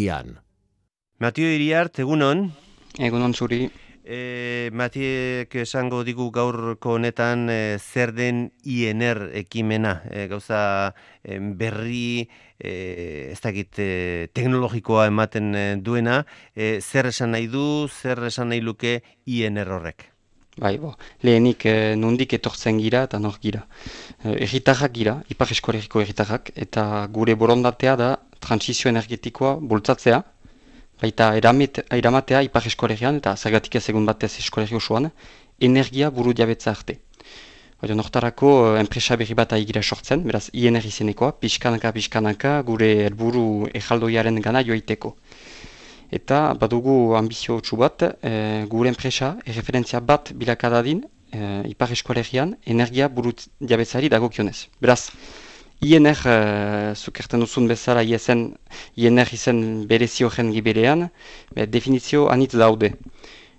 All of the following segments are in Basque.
Ian. Matio Iriart, egunon. Egunon zuri. E, Matiek esango digu gaurko honetan e, zer den INR ekimena. E, gauza e, berri, e, ez dakit, e, teknologikoa ematen duena. E, zer esan nahi du, zer esan nahi luke INR horrek? Bai, bo, lehenik eh, nondik etortzen gira eta nor gira. Eh, erritarrak gira, ipar eskolegiko erritarrak, eta gure borondatea da transizio energetikoa bultzatzea, baita eramet, eramatea ipar eskolegian, eta zagatik ez egun batez eskolegi osoan, energia buru diabetza arte. Baina nortarako eh, enpresa berri bat aigira sortzen, beraz INR izenekoa, pixkanaka, pixkanaka, gure helburu ejaldoiaren gana joaiteko eta badugu ambizio txu bat, e, gure enpresa, erreferentzia bat bilakadadin, e, ipar eskoalegian, energia burut diabetzari dagokionez. Beraz, INR, e, zukerten duzun bezala, ISN, INR izen berezio gen giberean, be, definizio anitz daude.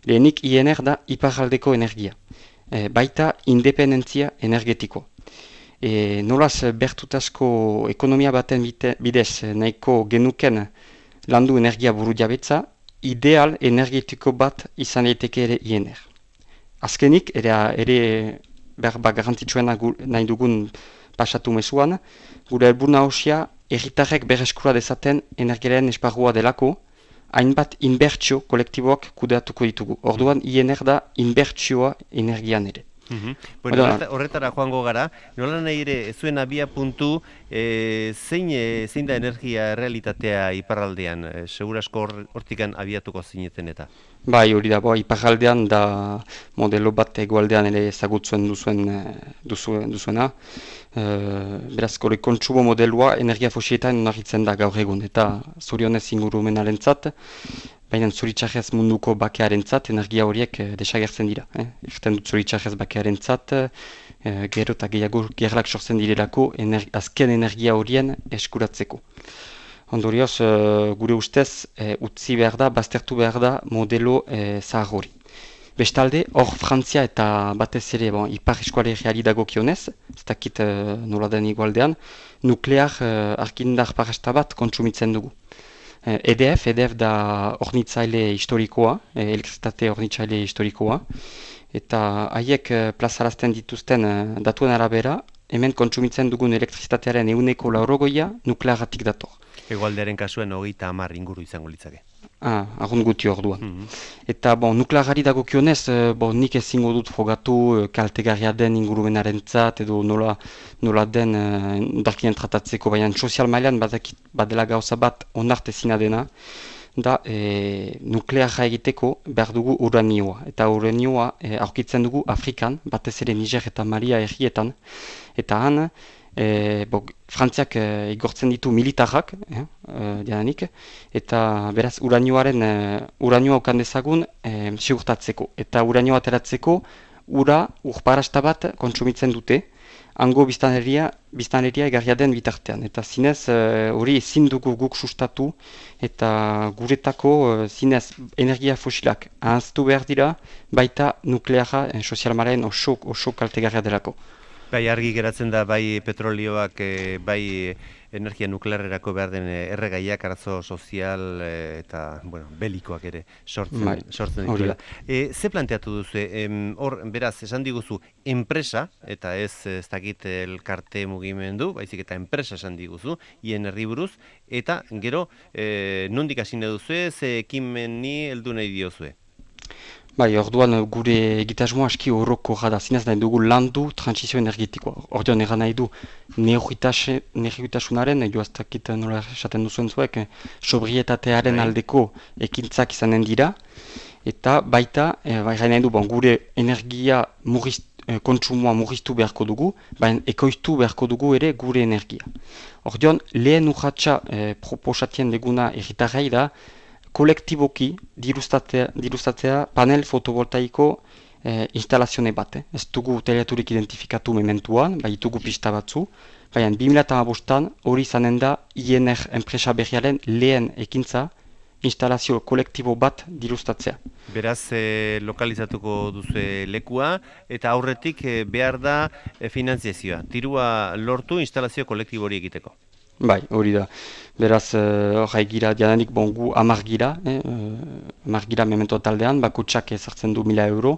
Lehenik INR da iparaldeko energia, e, baita independentzia energetiko. E, nolaz bertutasko ekonomia baten bidez nahiko genuken landu energia buru jabetza, ideal energetiko bat izan daiteke ere INR. Azkenik, ere, ere berba garantitzuena nahi dugun pasatu mesuan, gure helbuna hoxia erritarrek berreskura dezaten energiaren esparrua delako, hainbat inbertsio kolektiboak kudeatuko ditugu. Orduan, INR da inbertsioa energian ere. Mm Bueno, horretara joango gara, nola nahi ere, zuen abia puntu, e, zein, e, zein da energia realitatea iparraldean, e, segurasko hortikan abiatuko zineten eta? Bai, hori da, boa, iparraldean da modelo bat egualdean ere ezagutzen duzuen, duzuen, duzuena. E, beraz, gore kontsubo modelua energia fosietan narritzen da gaur egun, eta zorionez ingurumenaren zat, Baina zuritxarrez munduko bakearen zat, energia horiek eh, desagertzen dira. Eh? Erten dut zuritxarrez bakearen zat, eh, gero eta gehiago gerlak sortzen direlako azken energia horien eskuratzeko. Ondorioz, eh, gure ustez, eh, utzi behar da, baztertu behar da modelo eh, zahar. Bestalde, hor Frantzia eta batez ere, bon, ipar eskualegiari dago kionez, ez dakit eh, nola den igualdean, nuklear eh, arkindar parasta bat kontsumitzen dugu. EDF, eh, EDF da ornitzaile historikoa, eh, elektrizitate ornitzaile historikoa, eta haiek plazarazten dituzten datuen arabera, hemen kontsumitzen dugun elektrizitatearen euneko laurogoia nuklearatik dator. Egoaldearen kasuen hogeita hamar inguru izango litzake. Ah, ahun guti orduan. Mm Eta bon, nuklearari dago kionez, eh, bon, nik ezingo dut frogatu eh, kaltegarria den ingurumenaren zat, edo nola, nola den uh, tratatzeko, baina sozial mailan badela gauza bat onarte zina dena, da e, nuklearra egiteko behar dugu uranioa. Eta uranioa e, aurkitzen dugu Afrikan, batez ere Niger eta Maria errietan, eta han, e, bo, Frantziak e, igortzen ditu militarrak, eh, e, eta beraz uranioaren e, uranioa okan dezagun e, sigurtatzeko. Eta uranioa ateratzeko ura urparasta bat kontsumitzen dute, hango biztaneria, biztaneria egarria den bitartean. Eta zinez hori e, ezin dugu guk sustatu eta guretako e, zinez energia fosilak ahaztu behar dira, baita nukleara e, sozialmaren oso, oso kaltegarria delako. Bai, argi geratzen da, bai petrolioak, bai energia nuklearrerako behar den eh, erregaiak, arazo sozial e, eta, bueno, belikoak ere sortzen, bai, sortzen dituela. E, ze planteatu duzu, hor, beraz, esan diguzu, enpresa, eta ez ez dakit elkarte mugimendu, baizik eta enpresa esan diguzu, hien herri buruz, eta gero, e, nondik asine duzu, ze ekimen ni heldu nahi diozue? Bai, orduan gure egitasmoa aski horroko gada zinez nahi dugu landu transizio energetikoa. Orduan egan nahi du neogitasunaren, joaztakit nola esaten duzuen zuek, sobrietatearen bai. aldeko ekintzak izanen dira. Eta baita, e, bai nahi du, bon, gure energia murist, e, kontsumoa murriztu beharko dugu, baina ekoiztu beharko dugu ere gure energia. Orduan, lehen urratxa e, proposatien deguna erritarrei da, kolektiboki dirustatzea panel fotovoltaiko eh, instalazione bat. Eh. Ez dugu teleaturik identifikatu mementuan, bai dugu pista batzu, baina 2008an hori izanen da INR enpresa berriaren lehen ekintza instalazio kolektibo bat dirustatzea. Beraz, eh, lokalizatuko duzu lekua eta aurretik eh, behar da eh, finanziazioa. Tirua lortu instalazio kolektibo hori egiteko. Bai, hori da. Beraz, hor uh, egira diadanik, bon, gu amar gira, eh, uh, amar gira memento taldean, bakutsak ezartzen du mila euro,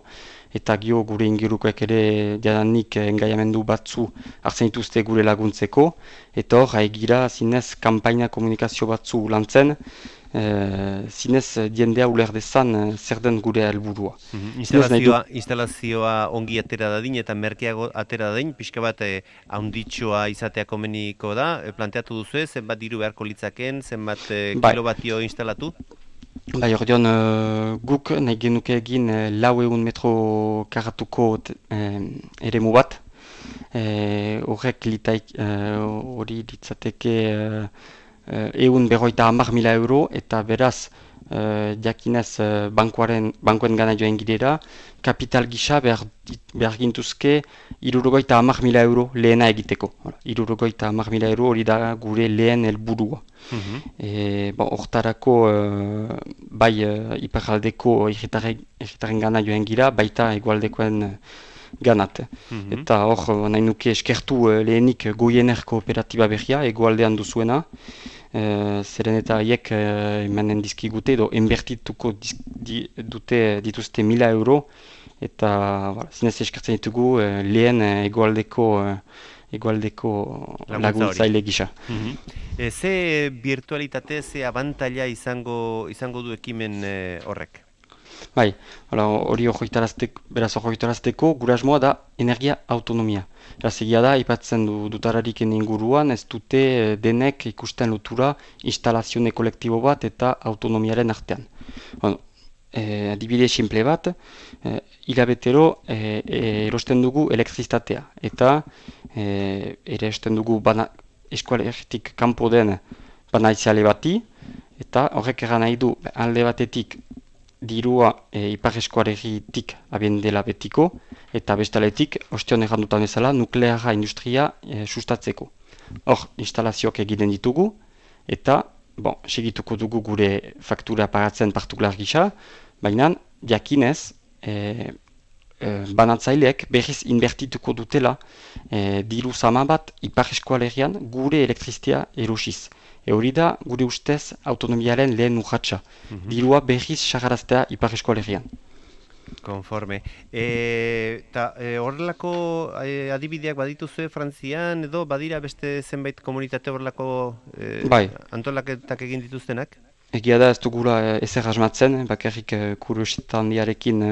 eta gio gure ingirukoek ere diadanik engaiamendu batzu hartzen dituzte gure laguntzeko, eta hor, egira zinez kampaina komunikazio batzu lantzen, e, zinez diendea uler dezan e, zer den gure helburua. Mm instalazioa, instalazioa ongi atera dadin eta merkeago atera dadin, pixka bat haunditxoa izatea komeniko da, e, planteatu duzu zenbat diru beharko litzaken, zenbat e, bai. kilobatio instalatu? Bai, hori dion, guk nahi genuke egin e, lau egun metro karatuko e, ere bat. Horrek litaik hori ditzateke uh, egun berroita hamar mila euro eta beraz uh, jakinez uh, bankoaren, bankoen gana joan gidera kapital gisa behar, behar gintuzke irurogoita hamar mila euro lehena egiteko. Irurogoita hamar mila euro hori da gure lehen helburua. Mm -hmm. e, bon, Hortarako uh, bai uh, iparaldeko egitaren gana joan gira, baita egualdekoen ganat. Mm Eta hor, nahi nuke eskertu lehenik goiener kooperatiba berria, egualdean duzuena, Uh, zeren eta haiek emanen dizkigute edo inbertituko di, dute dituzte mila euro eta voilà, zinez eskertzen ditugu lehen egoaldeko, egoaldeko laguntzaile gisa. Mm -hmm. ze virtualitate, ze abantaila izango, izango du ekimen horrek? Bai, hori horretarazteko, beraz horretarazteko, gure asmoa da energia autonomia. Egia da, ipatzen du, dutarariken inguruan, ez dute eh, denek ikusten lotura instalazione kolektibo bat eta autonomiaren artean. Bueno, e, adibide simple bat, e, hilabetero e, erosten dugu elektrizitatea eta e, ere erosten dugu bana, eskualetik kanpo den banaiziale bati eta horrek eran nahi du alde batetik dirua e, ipar eskualetik abien dela betiko, eta bestaletik, ostion errandutan bezala, nukleara industria e, sustatzeko. Hor, instalazioak egiten ditugu, eta, bon, segituko dugu gure faktura paratzen partikular gisa, baina, diakinez, e, e, banatzaileek berriz inbertituko dutela e, diru zama bat ipar eskualerian gure elektriztia Euri da, gure ustez, autonomiaren lehen urratxa. Mm -hmm. Dirua berriz sagaraztea ipar eskualerian. Konforme. E, ta, e, horrelako e, adibideak badituzue Frantzian edo badira beste zenbait komunitate horrelako e, bai. antolaketak egin dituztenak? Egia da ez dugula e, ezer asmatzen, bakarrik e, kuriosetan diarekin e,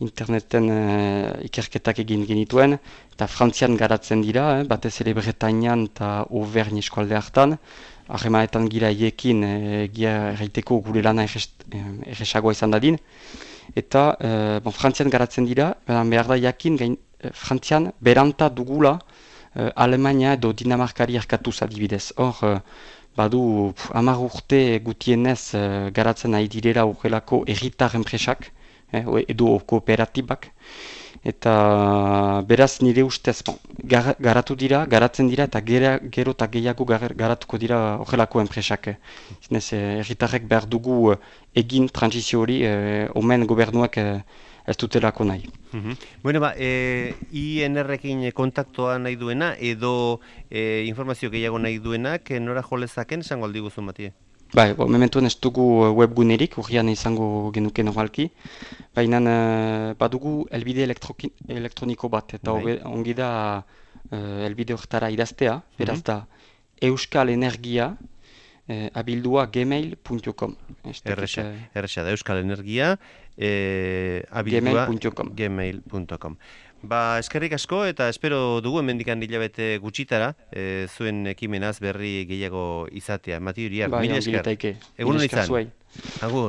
interneten e, ikerketak egin genituen, eta Frantzian garatzen dira, e, batez ere Bretañan eta Auvergne eskualde hartan, Arremaetan gira iekin egia erraiteko gure lana erresagoa izan dadin, eta e, bon, frantzian garatzen dira, behar da jakin, gain, frantzian beranta dugula e, Alemania edo Dinamarkari erkatuz adibidez. Hor, e, badu hamar urte gutienez e, garatzen nahi direla horrelako erritar enpresak, e, edo kooperatibak, eta beraz nire ustez bon, garatu dira, garatzen dira eta gera, gero eta gehiago garatuko dira horrelako enpresak. Zinez, eh, erritarrek behar dugu eh, egin transizio hori eh, omen gobernuak eh, ez dutelako nahi. Mm -hmm. Bueno, ba, e, INR-ekin kontaktoa nahi duena edo e, informazio gehiago nahi duenak nora jolezaken, esango aldi guzun batie? Bai, bo, mementuan ez dugu uh, webgunerik, urrian izango genuke normalki, baina uh, badugu elbide elektroniko bat, eta bai. ongi da uh, elbide horretara idaztea, mhm. beraz da euskal energia uh, abildua gmail.com. Erresa da euskal energia eh, abildua gmail.com. Ba, eskerrik asko eta espero dugu hemendikan hilabete gutxitara e, zuen ekimenaz berri gehiago izatea. Mati Uriar, ba, mila esker. Egun izan. Agur.